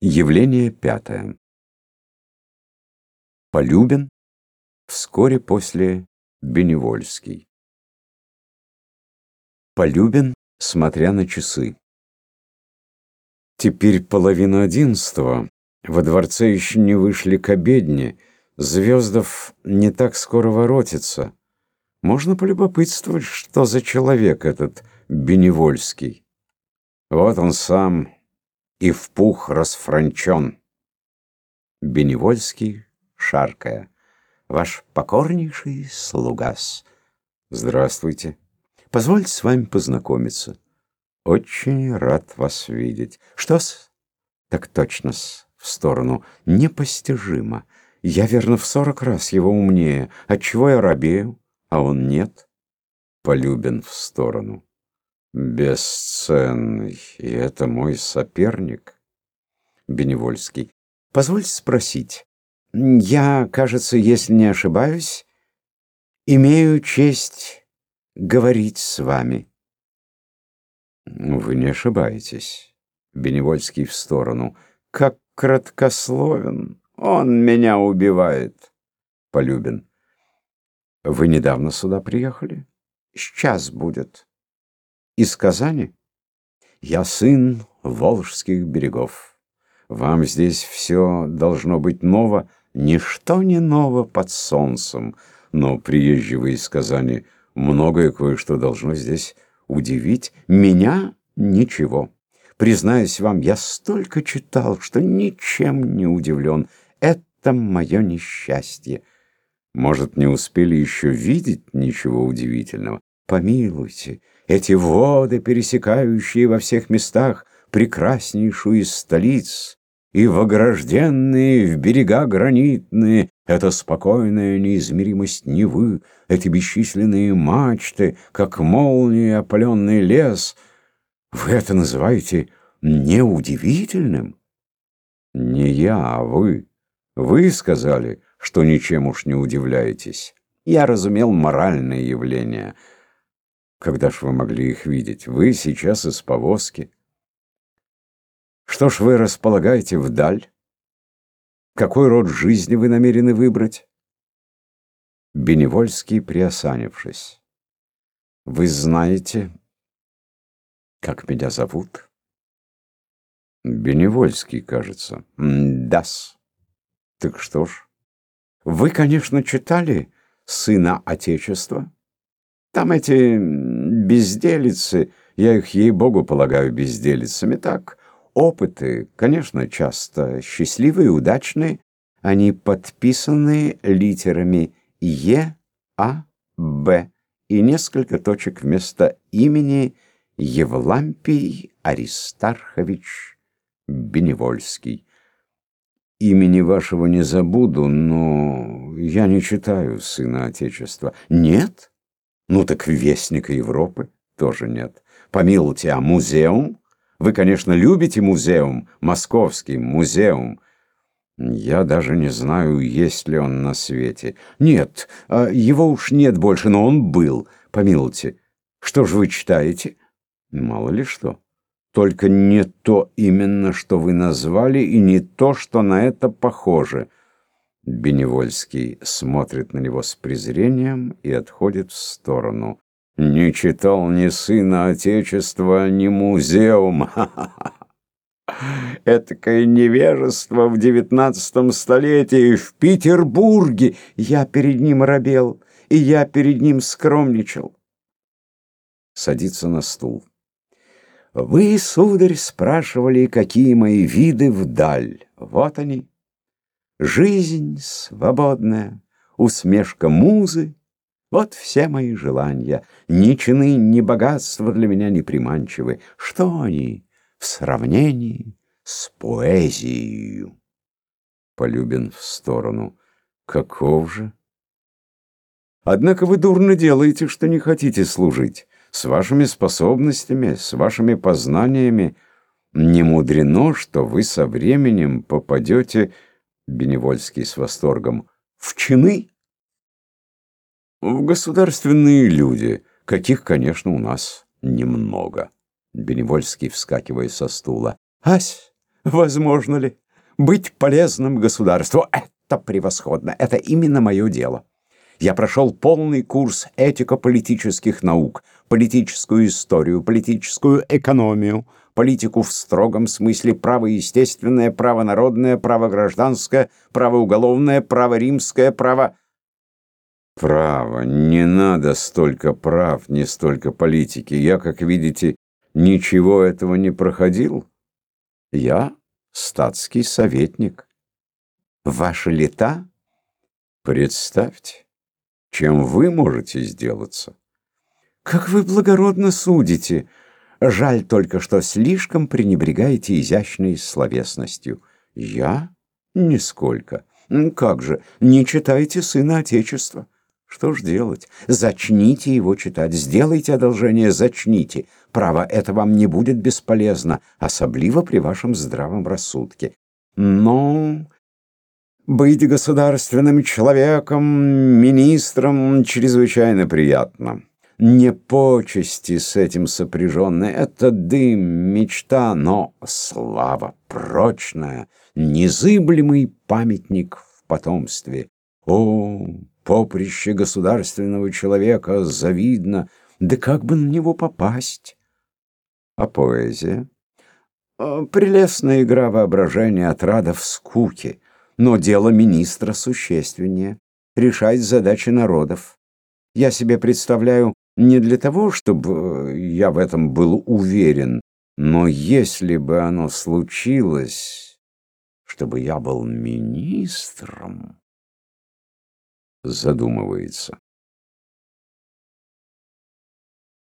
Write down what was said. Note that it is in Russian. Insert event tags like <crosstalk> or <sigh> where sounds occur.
Явление пятое. Полюбен вскоре после Беневольский. Полюбен, смотря на часы. Теперь половина одиннадцатого. Во дворце еще не вышли к обедне. Звездов не так скоро воротится. Можно полюбопытствовать, что за человек этот Беневольский. Вот он сам и в пух расфранчен. Беневольский, шаркая. Ваш покорнейший слугас. Здравствуйте. Позвольте с вами познакомиться. Очень рад вас видеть. Что-с? Так точно-с, в сторону. Непостижимо. Я, верно, в сорок раз его умнее. Отчего я робею, а он нет? Полюбен в сторону. Бесценный. И это мой соперник? Беневольский. Позвольте спросить. Я, кажется, если не ошибаюсь, имею честь говорить с вами. Вы не ошибаетесь. Беневольский в сторону. Как краткословен. Он меня убивает. Полюбин. Вы недавно сюда приехали? Сейчас будет. Из Казани? Я сын Волжских берегов. Вам здесь все должно быть ново. Ничто не ново под солнцем. Но приезжие вы из Казани, многое кое-что должно здесь удивить. Меня ничего. Признаюсь вам, я столько читал, что ничем не удивлен. Это мое несчастье. Может, не успели еще видеть ничего удивительного? Помилуйте, эти воды, пересекающие во всех местах прекраснейшую из столиц, и в огражденные в берега гранитные эта спокойная неизмеримость Невы, эти бесчисленные мачты, как молнии опаленный лес, вы это называете неудивительным? Не я, а вы. Вы сказали, что ничем уж не удивляетесь. Я разумел моральные явления — когда ж вы могли их видеть? Вы сейчас из повозки. Что ж вы располагаете вдаль? Какой род жизни вы намерены выбрать? Беневольский, приосанившись. Вы знаете, как меня зовут? Беневольский, кажется. Дас. Так что ж. Вы, конечно, читали «Сына Отечества»? Там эти безделицы, я их, ей-богу, полагаю безделицами, так, опыты, конечно, часто счастливые, удачные, они подписаны литерами Е, А, Б и несколько точек вместо имени Евлампий Аристархович Беневольский. Имени вашего не забуду, но я не читаю «Сына Отечества». Нет? Ну так Вестника Европы тоже нет. Помилуйте, а музеум? Вы, конечно, любите музеум, московский музеум. Я даже не знаю, есть ли он на свете. Нет, а его уж нет больше, но он был. Помилуйте, что же вы читаете? Мало ли что. Только не то именно, что вы назвали, и не то, что на это похоже. Беневольский смотрит на него с презрением и отходит в сторону. «Не читал ни сына Отечества, ни музеум. <laughs> Этакое невежество в девятнадцатом столетии в Петербурге. Я перед ним робел, и я перед ним скромничал». Садится на стул. «Вы, сударь, спрашивали, какие мои виды вдаль. Вот они». Жизнь свободная, усмешка музы — вот все мои желания. Ни чины, ни богатства для меня не приманчивы. Что они в сравнении с поэзией? Полюбин в сторону. Каков же? Однако вы дурно делаете, что не хотите служить. С вашими способностями, с вашими познаниями не мудрено, что вы со временем попадете Беневольский с восторгом. В чины? В государственные люди, каких, конечно, у нас немного. Беневольский, вскакивая со стула. Ась, Возможно ли быть полезным государству? Это превосходно. Это именно мое дело. Я прошел полный курс этико-политических наук, политическую историю, политическую экономию, политику в строгом смысле, право естественное, право народное, право гражданское, право уголовное, право римское, право... Право. Не надо столько прав, не столько политики. Я, как видите, ничего этого не проходил. Я статский советник. Ваши лета? Представьте, чем вы можете сделаться. Как вы благородно судите. Жаль только, что слишком пренебрегаете изящной словесностью. Я? Нисколько. Как же, не читайте «Сына Отечества». Что ж делать? Зачните его читать. Сделайте одолжение, зачните. Право, это вам не будет бесполезно, особливо при вашем здравом рассудке. Но быть государственным человеком, министром чрезвычайно приятно. Не почести с этим сопряженны, это дым, мечта, но слава прочная, незыблемый памятник в потомстве. О, поприще государственного человека завидно, да как бы на него попасть? А поэзия? Прелестная игра воображения отрада в скуке, но дело министра существеннее — решать задачи народов. Я себе представляю не для того, чтобы я в этом был уверен, но если бы оно случилось, чтобы я был министром задумывается.